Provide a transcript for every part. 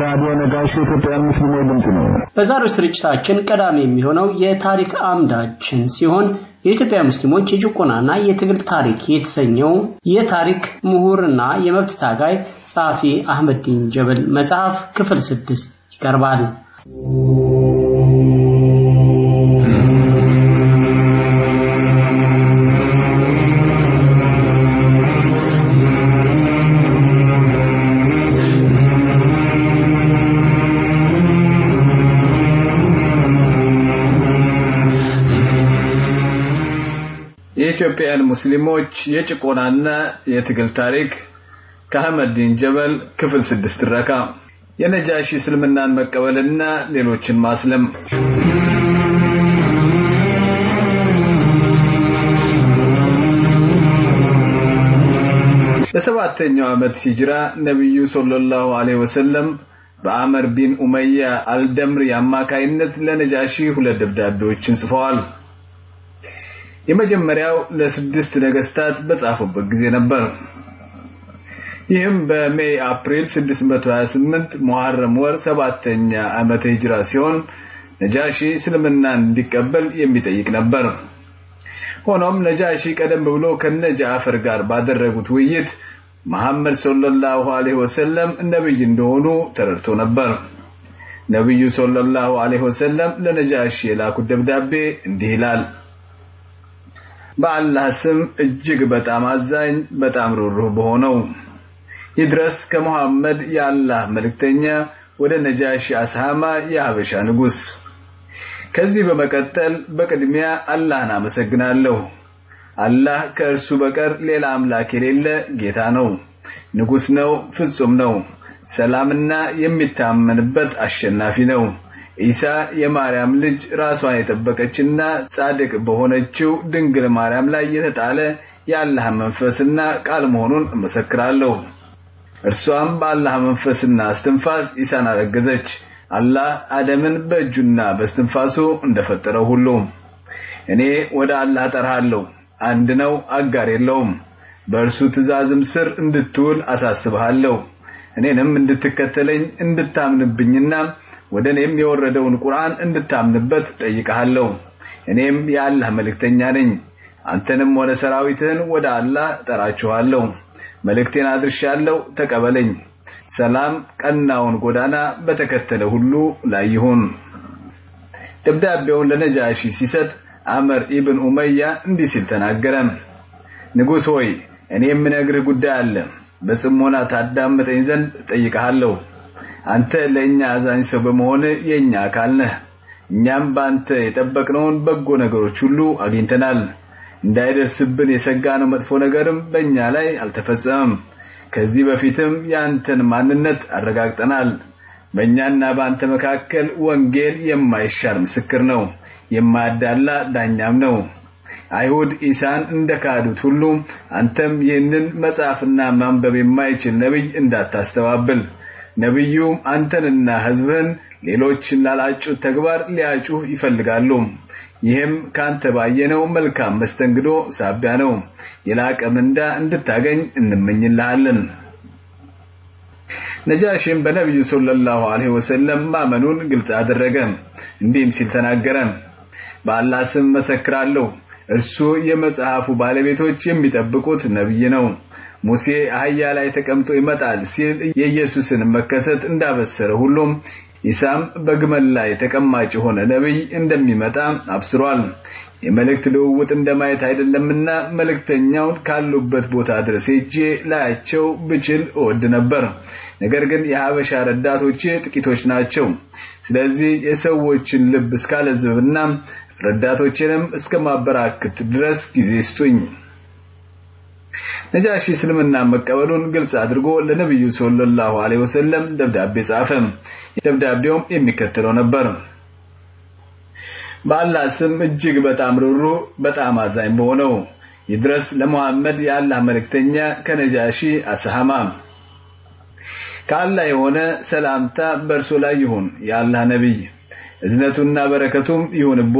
ራዲዮ ነጋሽ የኢትዮጵያ ሙስሊሞች ድምፅ ነው። በዛሬው ስርጭታችን ቀዳሚ የሚሆነው የታሪክ አምዳችን ሲሆን የኢትዮጵያ ሙስሊሞች የጭቆናና የትግል ታሪክ የተሰኘው የታሪክ ምሁርና የመብት ታጋይ ጸሐፊ አህመዲን ጀበል መጽሐፍ ክፍል ስድስት ይቀርባል። የኢትዮጵያን ሙስሊሞች የጭቆናና የትግል ታሪክ ከአህመዲን ጀበል ክፍል ስድስት ረካ የነጃሺ እስልምናን መቀበልና ሌሎችን ማስለም በሰባተኛው ዓመት ሂጅራ ነቢዩ ሰለላሁ ዐለይሂ ወሰለም በአመር ቢን ኡመያ አልደምሪ አማካይነት ለነጃሺ ሁለት ደብዳቤዎችን ጽፈዋል። የመጀመሪያው ለስድስት ነገስታት በጻፉበት ጊዜ ነበር። ይህም በ May April 628 ሙሐረም ወር ሰባተኛ ዓመተ ሂጅራ ሲሆን ነጃሺ እስልምናን እንዲቀበል የሚጠይቅ ነበር። ሆኖም ነጃሺ ቀደም ብሎ ከነ ጃዕፈር ጋር ባደረጉት ውይይት መሐመድ ሰለላሁ ዐለይሂ ወሰለም ነብይ እንደሆኑ ተረድቶ ነበር። ነብዩ ሰለላሁ ዐለይሂ ወሰለም ለነጃሺ የላኩት ደብዳቤ እንዲህ ይላል። በአላህ ስም እጅግ በጣም አዛኝ በጣም ሩህሩህ በሆነው ይድረስ ከሙሐመድ የአላህ መልእክተኛ ወደ ነጃሺ አስሃማ የሀበሻ ንጉስ። ከዚህ በመቀጠል በቅድሚያ አላህን አመሰግናለሁ። አላህ ከእርሱ በቀር ሌላ አምላክ የሌለ ጌታ ነው፣ ንጉስ ነው፣ ፍጹም ነው፣ ሰላምና የሚታመንበት አሸናፊ ነው። ኢሳ የማርያም ልጅ ራሷን የጠበቀችና ጻድቅ በሆነችው ድንግል ማርያም ላይ የተጣለ የአላህ መንፈስና ቃል መሆኑን እመሰክራለሁ። እርሷም በአላህ መንፈስና እስትንፋስ ኢሳን አረገዘች። አላህ አደምን በእጁና በእስትንፋሱ እንደፈጠረው ሁሉ እኔ ወደ አላህ ጠርሃለሁ። አንድ ነው፣ አጋር የለውም። በእርሱ ትእዛዝም ስር እንድትውል አሳስብሃለሁ። እኔንም እንድትከተለኝ እንድታምንብኝና ወደ እኔም የወረደውን ቁርአን እንድታምንበት ጠይቀሃለሁ። እኔም የአላህ መልእክተኛ ነኝ። አንተንም ሆነ ሰራዊትህን ወደ አላህ ጠራችኋለሁ። መልእክቴን አድርሻለሁ፣ ተቀበለኝ። ሰላም ቀናውን ጎዳና በተከተለ ሁሉ ላይ ይሁን። ደብዳቤውን ለነጃሺ ሲሰጥ አመር ኢብን ኡመያ እንዲህ ሲል ተናገረ። ንጉሥ ሆይ እኔ የምነግርህ ጉዳይ አለ። በጽሞና ታዳምጠኝ ዘንድ ጠይቀሃለሁ። አንተ ለእኛ አዛኝ ሰው በመሆን የእኛ አካል ነህ። እኛም በአንተ የጠበቅነውን በጎ ነገሮች ሁሉ አግኝተናል። እንዳይደርስብን የሰጋነው መጥፎ ነገርም በእኛ ላይ አልተፈጸመም። ከዚህ በፊትም የአንተን ማንነት አረጋግጠናል። በእኛና በአንተ መካከል ወንጌል የማይሻር ምስክር ነው፣ የማያዳላ ዳኛም ነው። አይሁድ ኢሳን እንደካዱት ሁሉ አንተም ይህንን መጻፍና ማንበብ የማይችል ነብይ እንዳታስተባብል ነብዩ አንተንና ህዝብህን ሌሎችን ላላጩት ተግባር ሊያጩህ ይፈልጋሉ። ይህም ካንተ ባየነው መልካም መስተንግዶ ሳቢያ ነው። የላቀ ምንዳ እንድታገኝ እንመኝልሃለን። ነጃሽም በነቢዩ ሰለላሁ ዐለይሂ ወሰለም ማመኑን ግልጽ አደረገ። እንዲህም ሲል ተናገረ። በአላህ ስም መሰክራለሁ፣ እርሱ የመጽሐፉ ባለቤቶች የሚጠብቁት ነብይ ነው። ሙሴ አህያ ላይ ተቀምጦ ይመጣል ሲል የኢየሱስን መከሰት እንዳበሰረ ሁሉም ኢሳም በግመል ላይ ተቀማጭ የሆነ ነብይ እንደሚመጣ አብስሯል። የመልእክት ልውውጥ እንደማየት አይደለምና መልእክተኛውን ካሉበት ቦታ ድረስ ሄጄ ላያቸው ብችል እወድ ነበር። ነገር ግን የሀበሻ ረዳቶቼ ጥቂቶች ናቸው። ስለዚህ የሰዎችን ልብ እስካለዝብና ረዳቶቼንም እስከማበራክት ድረስ ጊዜ ስጡኝ። ነጃሺ እስልምና መቀበሉን ግልጽ አድርጎ ለነብዩ ሰለላሁ ዐለይሂ ወሰለም ደብዳቤ ጻፈ። ደብዳቤውም የሚከተለው ነበር። በአላህ ስም እጅግ በጣም ሩሩ በጣም አዛኝ በሆነው ይድረስ ለሙሐመድ የአላህ መልእክተኛ ከነጃሺ አስሃማ ከአላህ የሆነ ሰላምታ በእርሱ ላይ ይሁን። የአላህ ነቢይ እዝነቱና በረከቱም ይሁንቦ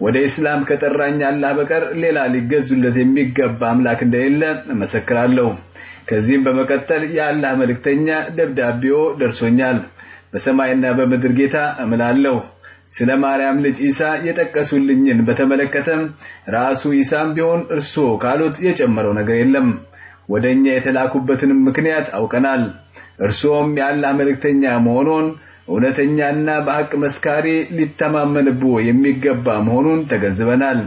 ወደ እስላም ከጠራኝ አላህ በቀር ሌላ ሊገዙለት የሚገባ አምላክ እንደሌለ እመሰክራለሁ። ከዚህም በመቀጠል የአላህ መልእክተኛ ደብዳቤው ደርሶኛል። በሰማይና በምድር ጌታ እምላለሁ። ስለ ማርያም ልጅ ኢሳ የጠቀሱልኝን በተመለከተም ራሱ ኢሳም ቢሆን እርሶ ካሉት የጨመረው ነገር የለም። ወደኛ የተላኩበትንም ምክንያት አውቀናል። እርሶም የአላህ መልእክተኛ መሆኑን እውነተኛና በሐቅ መስካሪ ሊተማመንቦ የሚገባ መሆኑን ተገንዝበናል።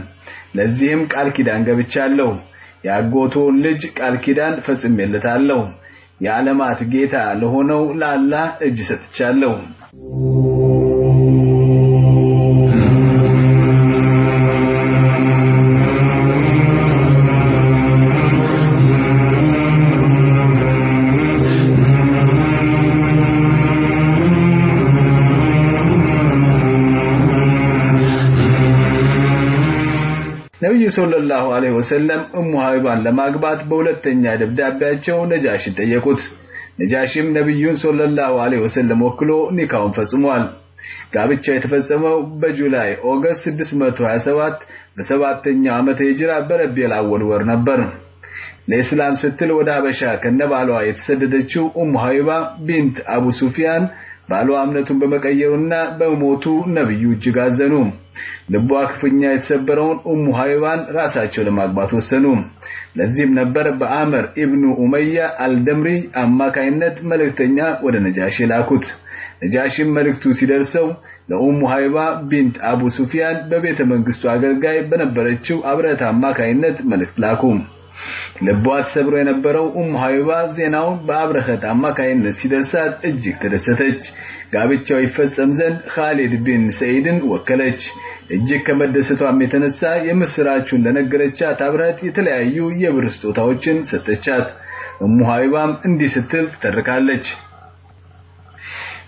ለዚህም ቃል ኪዳን ገብቻለሁ። የአጎቶን ልጅ ቃል ኪዳን ፈጽሜለታለሁ። የዓለማት ጌታ ለሆነው ለአላህ እጅ ሰጥቻለሁ ነብዩ ሰለላሁ ዐለይሂ ወሰለም ኡሙ ሀቢባን ለማግባት በሁለተኛ ደብዳቤያቸው ነጃሽን ጠየቁት። ነጃሽም ነብዩን ሰለላሁ ዐለይሂ ወሰለም ወክሎ ኒካውን ፈጽሟል። ጋብቻ የተፈጸመው በ July August 627 በሰባተኛው ዓመተ ሂጅራ በረቢዕ አወል ወር ነበር። ለእስላም ስትል ወደ ሀበሻ ከነባሏ የተሰደደችው ኡሙ ሀቢባ ቢንት አቡ ሱፊያን ባሏ እምነቱን በመቀየሩና በሞቱ ነብዩ እጅግ አዘኑ ልቧ ክፉኛ የተሰበረውን ኡሙ ሀይባን ራሳቸው ለማግባት ወሰኑ። ለዚህም ነበር በአመር ኢብኑ ኡመያ አልደምሪ አማካይነት መልእክተኛ ወደ ነጃሺ ላኩት። ነጃሺም መልእክቱ ሲደርሰው ለኡሙ ሀይባ ቢንት አቡ ሱፊያን በቤተ መንግስቱ አገልጋይ በነበረችው አብረት አማካይነት መልእክት ላኩ ልቧ ተሰብሮ የነበረው ኡሙ ሀይባ ዜናውን በአብረኸት አማካይነት ሲደርሳት እጅግ ተደሰተች። ጋብቻው ይፈጸም ዘንድ ኻሊድ ቢን ሰይድን ወከለች። እጅግ ከመደሰቷም የተነሳ የምስራቹን ለነገረቻት አብረኸት የተለያዩ የብር ስጦታዎችን ሰጠቻት። ኡሙ ሀይባም እንዲህ ስትል ትተርካለች።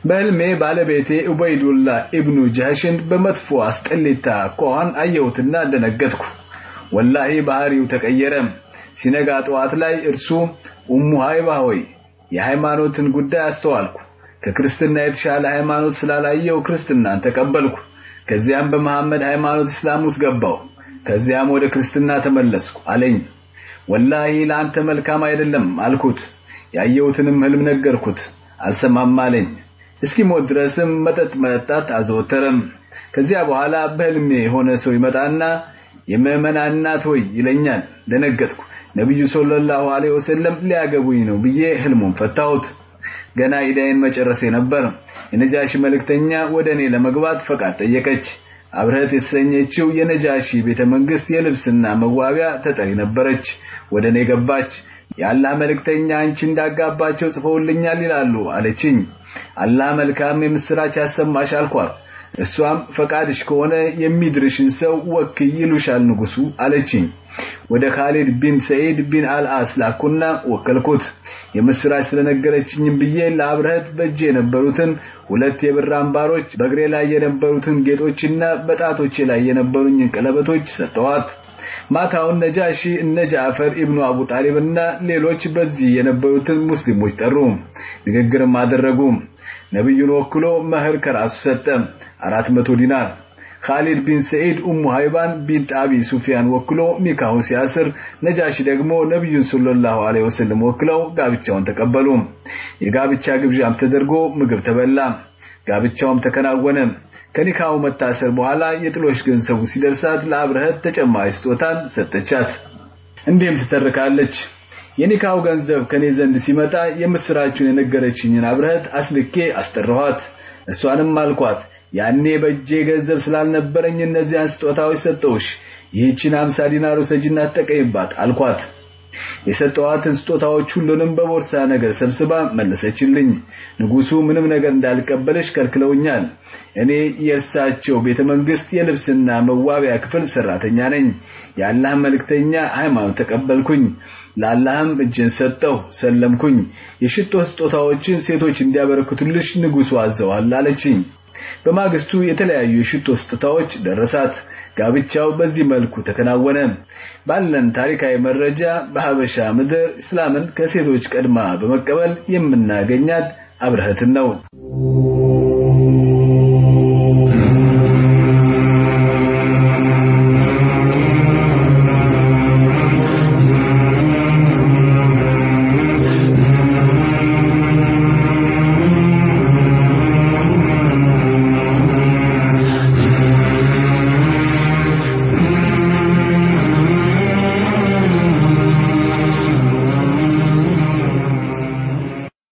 በህልሜ ባለቤቴ ኡበይዱላ ኢብኑ ጃሽን በመጥፎ አስጠሊታ ኳን አየሁትና ደነገጥኩ። ወላሂ ባህሪው ተቀየረ ሲነጋ ጠዋት ላይ እርሱ ኡሙ ሀይባ ሆይ የሃይማኖትን ጉዳይ አስተዋልኩ። ከክርስትና የተሻለ ሃይማኖት ስላላየው ክርስትናን ተቀበልኩ። ከዚያም በመሐመድ ሃይማኖት እስላም ውስጥ ገባው ከዚያም ወደ ክርስትና ተመለስኩ አለኝ። ወላሂ ለአንተ መልካም አይደለም አልኩት። ያየሁትንም ህልም ነገርኩት። አልሰማም አለኝ። እስኪሞት ድረስም መጠጥ መጠጣት አዘወተረም። ከዚያ በኋላ በህልሜ የሆነ ሰው ይመጣና የምዕመናን እናት ሆይ ይለኛል ደነገጥኩ። ነብዩ ሰለላሁ ዐለይሂ ወሰለም ሊያገቡኝ ነው ብዬ ህልሙን ፈታሁት። ገና ኢዳይን መጨረሴ ነበር። የነጃሺ መልእክተኛ ወደ እኔ ለመግባት ፈቃድ ጠየቀች። አብረህት የተሰኘችው የነጃሺ ቤተ መንግስት የልብስና መዋቢያ ተጠሪ ነበረች። ወደ እኔ ገባች። የአላህ መልእክተኛ አንቺ እንዳጋባቸው ጽፈውልኛል ይላሉ አለችኝ። አላህ መልካም የምስራች ያሰማሽ አልኳት እሷም ፈቃድሽ ከሆነ የሚድርሽን ሰው ወክይ ይሉሻል ንጉሱ አለችኝ። ወደ ካሊድ ቢን ሰይድ ቢን አልአስ ላኩና ወከልኩት የምስራች ስለነገረችኝም ብዬ ለአብረህት በእጄ የነበሩትን ሁለት የብር አምባሮች በእግሬ ላይ የነበሩትን ጌጦችና በጣቶቼ ላይ የነበሩኝን ቀለበቶች ሰጠዋት ማታውን ነጃሺ እነ ጃፈር ኢብኑ አቡ ጣሊብና ሌሎች በዚህ የነበሩትን ሙስሊሞች ጠሩ። ንግግርም አደረጉ። ነብዩን ወክሎ መህር ከራሱ ሰጠ። 400 ዲናር ካሊድ ቢን ሰዒድ ኡሙ ሃይባን ቢንት አቢ ሱፊያን ወክሎ ኒካሁን ሲያስር ነጃሺ ደግሞ ነብዩን ሰለላሁ ዐለይሂ ወሰለም ወክለው ጋብቻውን ተቀበሉ። የጋብቻ ግብዣም ተደርጎ ምግብ ተበላ። ጋብቻውም ተከናወነ። ከኒካው መታሰር በኋላ የጥሎሽ ገንዘቡ ሲደርሳት ለአብረህት ተጨማሪ ስጦታን ሰጠቻት። እንዲህም ትተርካለች። የኒካው ገንዘብ ከኔ ዘንድ ሲመጣ የምስራቹን የነገረችኝን አብረህት አስልኬ አስጠራኋት። እሷንም አልኳት ያኔ በእጄ ገንዘብ ስላልነበረኝ እነዚያን ስጦታዎች ሰጠውሽ ይህችን 50 ዲናር ወሰጂና ተጠቀይባት አልኳት። የሰጠዋትን ስጦታዎች ሁሉንም በቦርሳ ነገር ሰብስባ መለሰችልኝ። ንጉሱ ምንም ነገር እንዳልቀበልሽ ከልክለውኛል። እኔ የእርሳቸው ቤተ መንግስት የልብስና መዋቢያ ክፍል ሰራተኛ ነኝ። የአላህ መልእክተኛ ሃይማኖት ተቀበልኩኝ። ለአላህም እጅን ሰጠው ሰለምኩኝ። የሽቶ ስጦታዎችን ሴቶች እንዲያበረክቱልሽ ንጉሱ አዘዋል አለችኝ በማግስቱ የተለያዩ የሽቶ ስጦታዎች ደረሳት። ጋብቻው በዚህ መልኩ ተከናወነ። ባለን ታሪካዊ መረጃ በሀበሻ ምድር እስላምን ከሴቶች ቀድማ በመቀበል የምናገኛት አብረህትን ነው